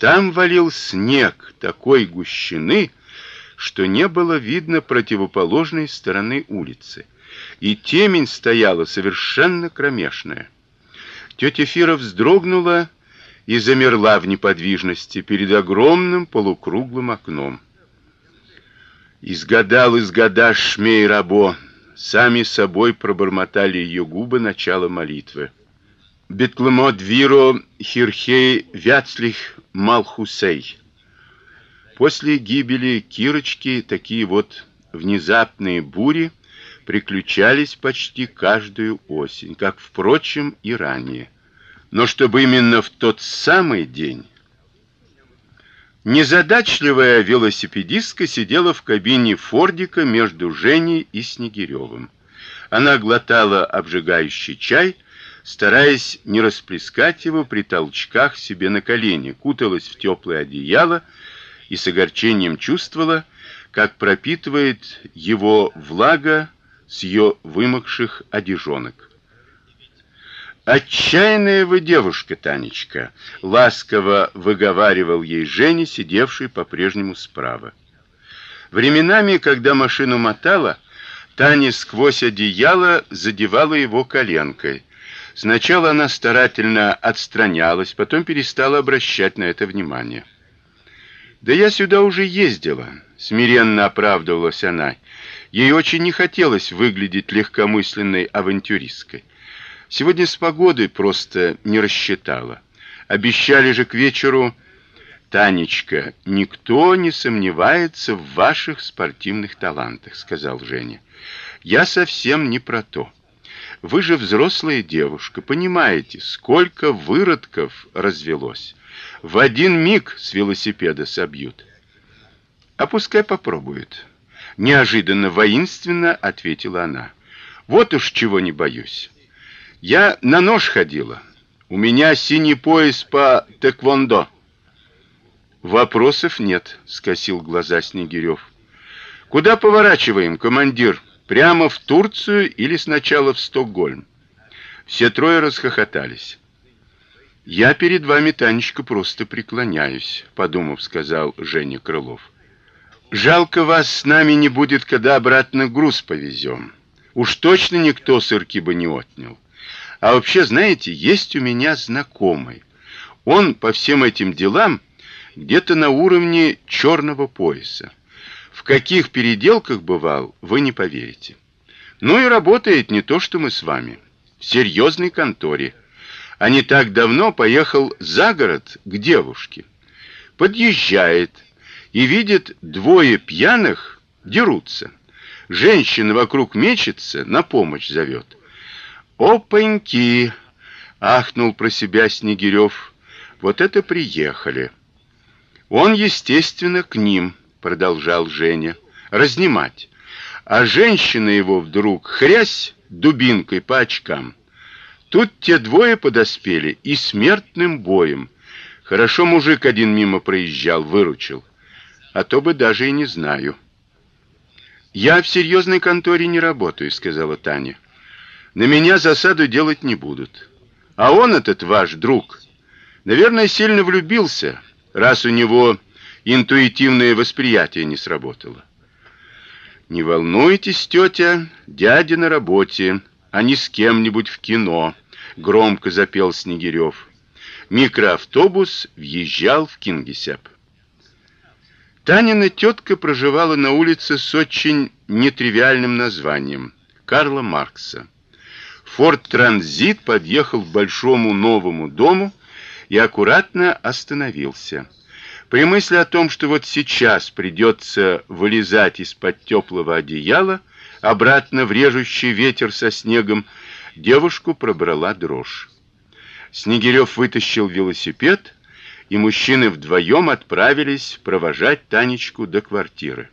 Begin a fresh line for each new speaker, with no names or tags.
Там валил снег такой гущины, что не было видно противоположной стороны улицы, и темень стояла совершенно кромешная. Тетя Фира вздрогнула и замерла в неподвижности перед огромным полукруглым окном. Изгадал, изгадаш, шмей рабо, сами собой пробормотали ее губы начало молитвы. Бетлемот виро хирхей вяцлих малхусей. После гибели Кирочки такие вот внезапные бури приключались почти каждую осень, как впрочем и ранее. Но чтобы именно в тот самый день Незадачливая велосипедистка сидела в кабине Фордика между Женей и Снегиревым. Она глотала обжигающий чай, стараясь не расплескать его при толчках себе на колени, куталась в теплое одеяло и с огорчением чувствовала, как пропитывает его влага с ее вымокших одежонок. Отчаянная вы девушка, Танечка, ласково выговаривал ей Женя, сидевший по-прежнему справа. Временами, когда машину мотала, Таня сквозь одеяло задевала его коленкой. Сначала она старательно отстранялась, потом перестала обращать на это внимание. Да я сюда уже ездила, смиренно оправдывалась она. Ей очень не хотелось выглядеть легкомысленной авантюристкой. Сегодня с погодой просто не рассчитала. Обещали же к вечеру Танечка, никто не сомневается в ваших спортивных талантах, сказал Женя. Я совсем не про то. Вы же взрослая девушка, понимаете, сколько выродков развелось. В один миг с велосипеда собьют. А пускай попробуют. Неожиданно воинственно ответила она. Вот уж чего не боюсь. Я на нож ходила. У меня синий пояс по тэквондо. Вопросов нет, скосил глаза Снегирев. Куда поворачиваем, командир? Прямо в Турцию или сначала в Стокгольм? Все трое расхохотались. Я перед вами, Танечка, просто преклоняюсь, подумав, сказал Женя Крылов. Жалко вас с нами не будет, когда обратно груз повезем. Уж точно никто сырки бы не отнял. А вообще, знаете, есть у меня знакомый. Он по всем этим делам где-то на уровне черного пояса. В каких переделках бывал, вы не поверите. Ну и работает не то, что мы с вами. В серьезной конторе. А не так давно поехал за город к девушке. Подъезжает и видит двое пьяных дерутся. Женщина вокруг мечется, на помощь зовет. Опаньки, ахнул про себя Снегирев. Вот это приехали. Он, естественно, к ним, продолжал Женя, разнимать. А женщина его вдруг хрясь дубинкой по очкам. Тут те двое подоспели и смертным боем. Хорошо мужик один мимо проезжал, выручил. А то бы даже и не знаю. Я в серьезной конторе не работаю, сказала Таня. На меня засаду делать не будут. А он этот ваш друг, наверное, сильно влюбился, раз у него интуитивное восприятие не сработало. Не волнуйтесь, тетя, дядя на работе, а не с кем-нибудь в кино, громко запел Снегирев. Микроавтобус въезжал в Кингисепп. Танина тетка проживала на улице с очень нетривиальным названием Карла Маркса. Форд Транзит подъехал к большому новому дому и аккуратно остановился. При мысли о том, что вот сейчас придется вылезать из-под теплого одеяла обратно в режущий ветер со снегом, девушку пробрала дрожь. Снегирев вытащил велосипед, и мужчины вдвоем отправились провожать Танечку до квартиры.